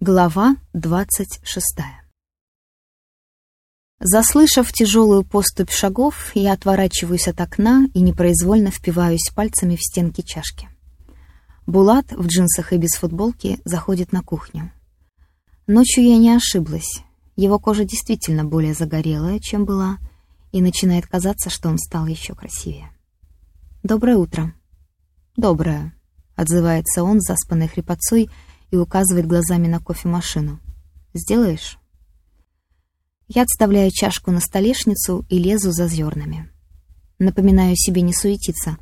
Глава двадцать шестая Заслышав тяжелую поступь шагов, я отворачиваюсь от окна и непроизвольно впиваюсь пальцами в стенки чашки. Булат в джинсах и без футболки заходит на кухню. Ночью я не ошиблась. Его кожа действительно более загорелая, чем была, и начинает казаться, что он стал еще красивее. «Доброе утро». «Доброе», — отзывается он, заспанной хрипотцой, и указывает глазами на кофемашину. «Сделаешь?» Я отставляю чашку на столешницу и лезу за зернами. Напоминаю себе не суетиться,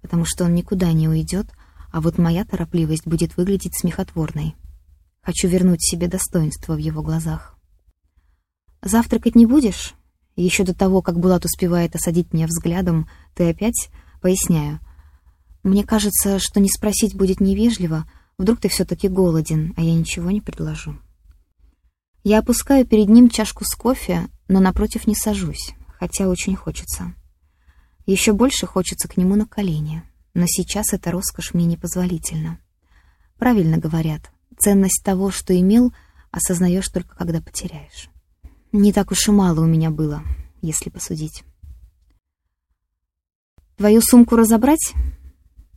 потому что он никуда не уйдет, а вот моя торопливость будет выглядеть смехотворной. Хочу вернуть себе достоинство в его глазах. «Завтракать не будешь?» Еще до того, как Булат успевает осадить меня взглядом, ты опять, поясняю. Мне кажется, что не спросить будет невежливо, вдруг ты все-таки голоден, а я ничего не предложу. Я опускаю перед ним чашку с кофе, но напротив не сажусь, хотя очень хочется. Еще больше хочется к нему на колени, но сейчас эта роскошь мне непозволительна. Правильно говорят, ценность того, что имел, осознаешь только, когда потеряешь. Не так уж и мало у меня было, если посудить. Твою сумку разобрать?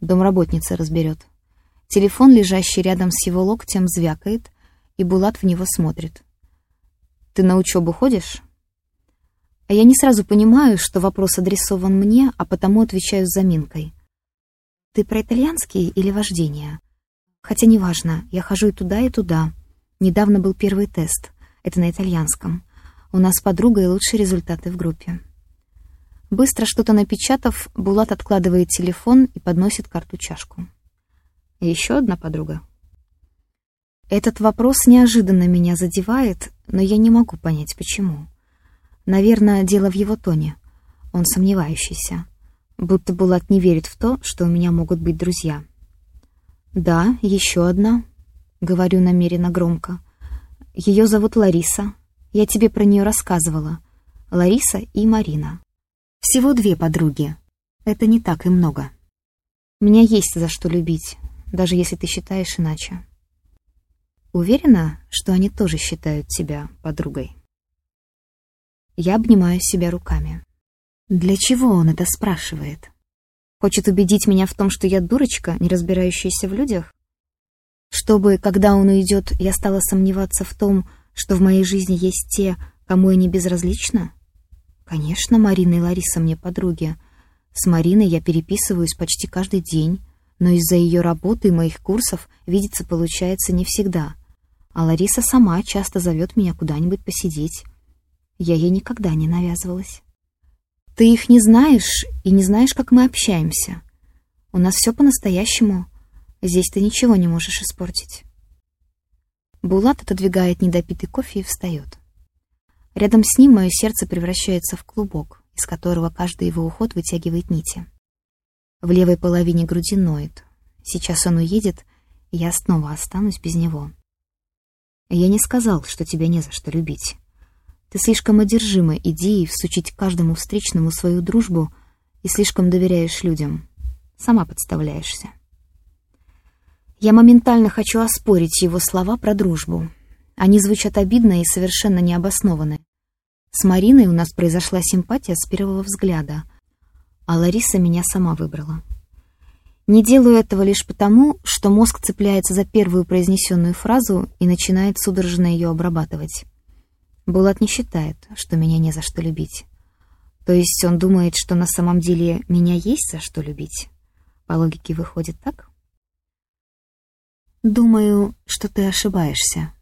Домработница разберет. Телефон, лежащий рядом с его локтем, звякает, и Булат в него смотрит. Ты на учебу ходишь? А я не сразу понимаю, что вопрос адресован мне, а потому отвечаю с заминкой. Ты про итальянский или вождение? Хотя неважно, я хожу и туда, и туда. Недавно был первый тест. Это на итальянском. У нас с подругой лучшие результаты в группе. Быстро что-то напечатав, Булат откладывает телефон и подносит карту чашку. Еще одна подруга. Этот вопрос неожиданно меня задевает, но я не могу понять, почему. Наверное, дело в его тоне. Он сомневающийся. Будто Булат не верит в то, что у меня могут быть друзья. «Да, еще одна», — говорю намеренно громко. «Ее зовут Лариса. Я тебе про нее рассказывала. Лариса и Марина. Всего две подруги. Это не так и много. Меня есть за что любить, даже если ты считаешь иначе». Уверена, что они тоже считают тебя подругой. Я обнимаю себя руками. Для чего он это спрашивает? Хочет убедить меня в том, что я дурочка, не разбирающаяся в людях? Чтобы, когда он уйдет, я стала сомневаться в том, что в моей жизни есть те, кому я не безразлична? Конечно, Марина и Лариса мне подруги. С Мариной я переписываюсь почти каждый день, но из-за ее работы и моих курсов видеться получается не всегда. А Лариса сама часто зовет меня куда-нибудь посидеть. Я ей никогда не навязывалась. Ты их не знаешь и не знаешь, как мы общаемся. У нас все по-настоящему. Здесь ты ничего не можешь испортить. Булат отодвигает недопитый кофе и встает. Рядом с ним мое сердце превращается в клубок, из которого каждый его уход вытягивает нити. В левой половине груди ноет. Сейчас он уедет, и я снова останусь без него. Я не сказал, что тебя не за что любить. Ты слишком одержима идеей всучить каждому встречному свою дружбу и слишком доверяешь людям. Сама подставляешься. Я моментально хочу оспорить его слова про дружбу. Они звучат обидно и совершенно необоснованно. С Мариной у нас произошла симпатия с первого взгляда, а Лариса меня сама выбрала. Не делаю этого лишь потому, что мозг цепляется за первую произнесенную фразу и начинает судорожно ее обрабатывать. Булат не считает, что меня не за что любить. То есть он думает, что на самом деле меня есть за что любить. По логике выходит так? Думаю, что ты ошибаешься.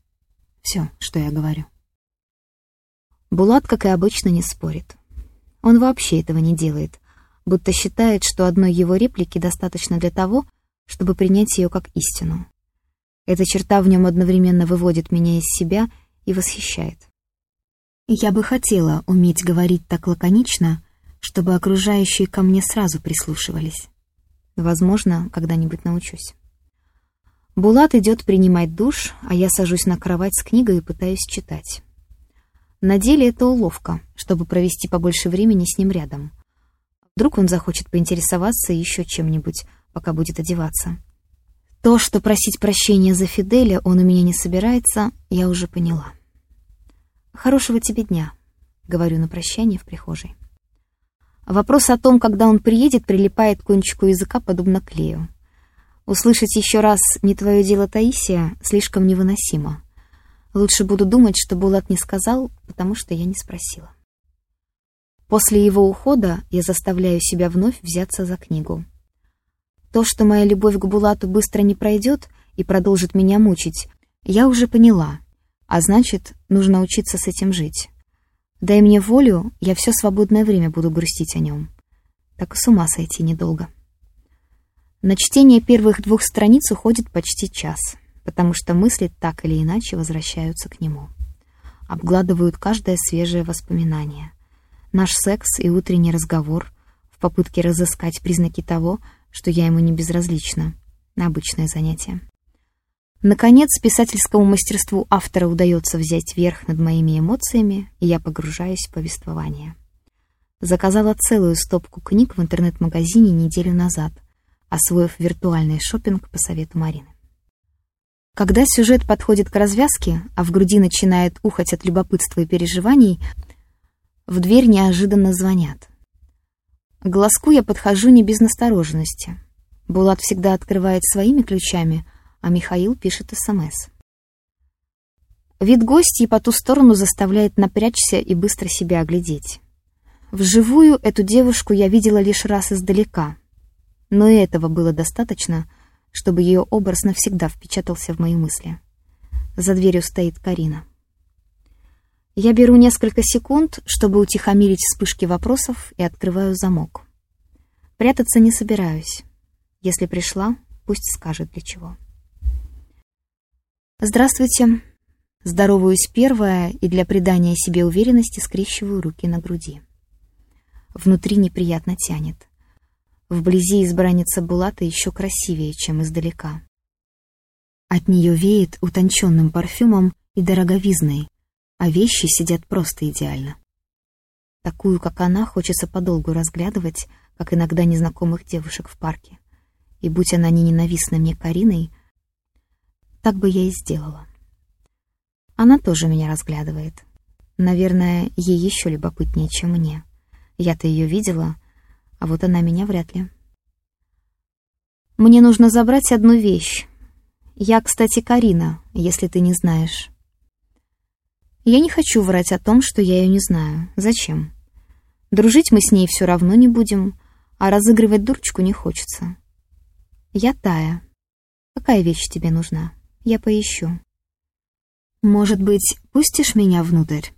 Все, что я говорю. Булат, как и обычно, не спорит. Он вообще этого не делает, будто считает, что одной его реплики достаточно для того, чтобы принять ее как истину. Эта черта в нем одновременно выводит меня из себя и восхищает. Я бы хотела уметь говорить так лаконично, чтобы окружающие ко мне сразу прислушивались. Возможно, когда-нибудь научусь. Булат идет принимать душ, а я сажусь на кровать с книгой и пытаюсь читать. На деле это уловка, чтобы провести побольше времени с ним рядом — Вдруг он захочет поинтересоваться еще чем-нибудь, пока будет одеваться. То, что просить прощения за Фиделя он у меня не собирается, я уже поняла. «Хорошего тебе дня», — говорю на прощание в прихожей. Вопрос о том, когда он приедет, прилипает к кончику языка, подобно клею. Услышать еще раз «не твое дело, Таисия» слишком невыносимо. Лучше буду думать, что Булат не сказал, потому что я не спросила. После его ухода я заставляю себя вновь взяться за книгу. То, что моя любовь к Булату быстро не пройдет и продолжит меня мучить, я уже поняла, а значит, нужно учиться с этим жить. Дай мне волю, я все свободное время буду грустить о нем. Так и с ума сойти недолго. На чтение первых двух страниц уходит почти час, потому что мысли так или иначе возвращаются к нему. Обгладывают каждое свежее воспоминание. Наш секс и утренний разговор в попытке разыскать признаки того, что я ему не безразлична. На обычное занятие. Наконец, писательскому мастерству автора удается взять верх над моими эмоциями, и я погружаюсь в повествование. Заказала целую стопку книг в интернет-магазине неделю назад, освоив виртуальный шопинг по совету Марины. Когда сюжет подходит к развязке, а в груди начинает ухать от любопытства и переживаний, в дверь неожиданно звонят. К глазку я подхожу не без настороженности. Булат всегда открывает своими ключами — а Михаил пишет СМС. Вид гостей по ту сторону заставляет напрячься и быстро себя оглядеть. Вживую эту девушку я видела лишь раз издалека, но и этого было достаточно, чтобы ее образ навсегда впечатался в мои мысли. За дверью стоит Карина. Я беру несколько секунд, чтобы утихомирить вспышки вопросов, и открываю замок. Прятаться не собираюсь. Если пришла, пусть скажет для чего. «Здравствуйте». Здороваюсь первая и для придания себе уверенности скрещиваю руки на груди. Внутри неприятно тянет. Вблизи избранница Булата еще красивее, чем издалека. От нее веет утонченным парфюмом и дороговизной, а вещи сидят просто идеально. Такую, как она, хочется подолгу разглядывать, как иногда незнакомых девушек в парке. И будь она не ненавистна мне Кариной, так бы я и сделала. Она тоже меня разглядывает. Наверное, ей еще любопытнее, чем мне. Я-то ее видела, а вот она меня вряд ли. Мне нужно забрать одну вещь. Я, кстати, Карина, если ты не знаешь. Я не хочу врать о том, что я ее не знаю. Зачем? Дружить мы с ней все равно не будем, а разыгрывать дурочку не хочется. Я Тая. Какая вещь тебе нужна? Я поищу. Может быть, пустишь меня внутрь?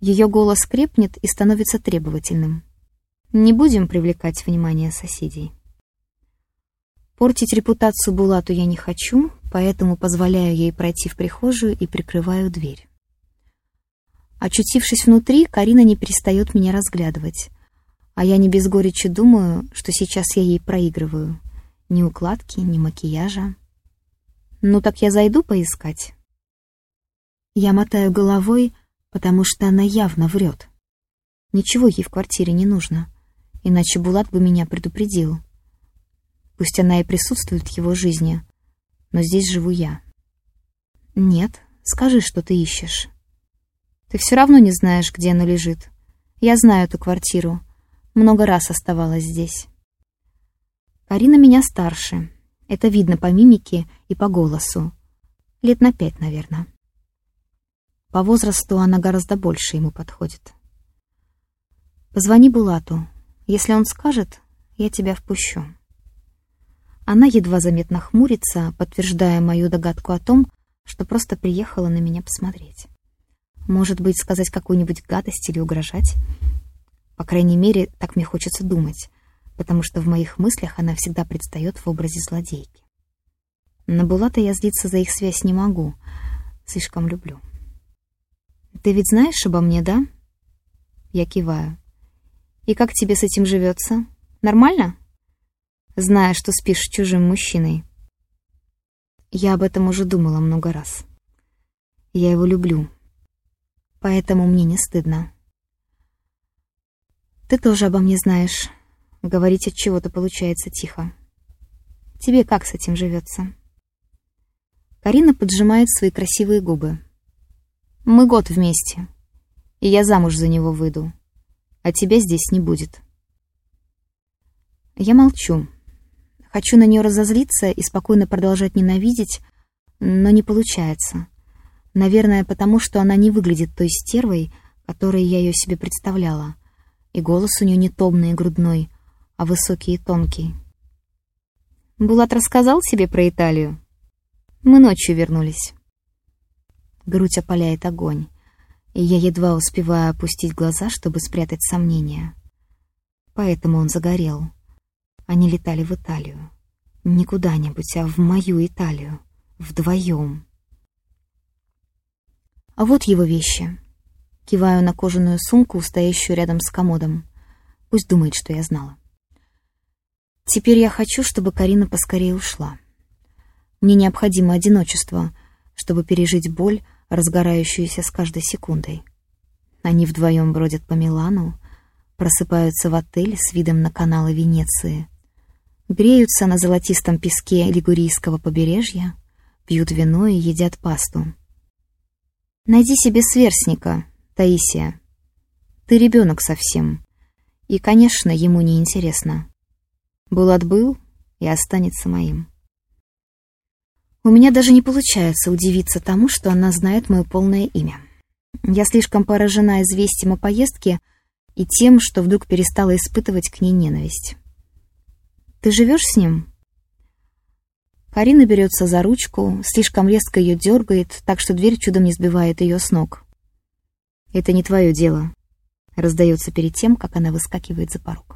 Ее голос крепнет и становится требовательным. Не будем привлекать внимание соседей. Портить репутацию Булату я не хочу, поэтому позволяю ей пройти в прихожую и прикрываю дверь. Очутившись внутри, Карина не перестает меня разглядывать, а я не без горечи думаю, что сейчас я ей проигрываю. Ни укладки, ни макияжа. Ну так я зайду поискать. Я мотаю головой, потому что она явно врет. Ничего ей в квартире не нужно, иначе Булат бы меня предупредил. Пусть она и присутствует в его жизни, но здесь живу я. Нет, скажи, что ты ищешь. Ты все равно не знаешь, где она лежит. Я знаю эту квартиру. Много раз оставалась здесь. Карина меня старше, это видно по мимике и по голосу. Лет на пять, наверное. По возрасту она гораздо больше ему подходит. Позвони Булату. Если он скажет, я тебя впущу. Она едва заметно хмурится, подтверждая мою догадку о том, что просто приехала на меня посмотреть. Может быть, сказать какую-нибудь гадость или угрожать? По крайней мере, так мне хочется думать потому что в моих мыслях она всегда предстает в образе злодейки. На Булата я злиться за их связь не могу, слишком люблю. «Ты ведь знаешь обо мне, да?» Я киваю. «И как тебе с этим живется? Нормально?» Зная, что спишь с чужим мужчиной. Я об этом уже думала много раз. Я его люблю, поэтому мне не стыдно. Ты тоже обо мне знаешь, Говорить от чего-то получается тихо. Тебе как с этим живется?» Карина поджимает свои красивые губы. «Мы год вместе, и я замуж за него выйду, а тебя здесь не будет». Я молчу. Хочу на нее разозлиться и спокойно продолжать ненавидеть, но не получается. Наверное, потому что она не выглядит той стервой, которой я ее себе представляла. И голос у нее не томный и грудной, а высокий и тонкий. Булат рассказал себе про Италию? Мы ночью вернулись. Грудь опаляет огонь, и я едва успеваю опустить глаза, чтобы спрятать сомнения. Поэтому он загорел. Они летали в Италию. Не куда-нибудь, а в мою Италию. Вдвоем. А вот его вещи. Киваю на кожаную сумку, стоящую рядом с комодом. Пусть думает, что я знала. Теперь я хочу, чтобы Карина поскорее ушла. Мне необходимо одиночество, чтобы пережить боль, разгорающуюся с каждой секундой. Они вдвоем бродят по Милану, просыпаются в отеле с видом на каналы Венеции, греются на золотистом песке Лигурийского побережья, пьют вино и едят пасту. Найди себе сверстника, Таисия. Ты ребенок совсем. И, конечно, ему не интересно. Булат был и останется моим. У меня даже не получается удивиться тому, что она знает мое полное имя. Я слишком поражена известием о поездке и тем, что вдруг перестала испытывать к ней ненависть. «Ты живешь с ним?» Карина берется за ручку, слишком резко ее дергает, так что дверь чудом не сбивает ее с ног. «Это не твое дело», — раздается перед тем, как она выскакивает за порог.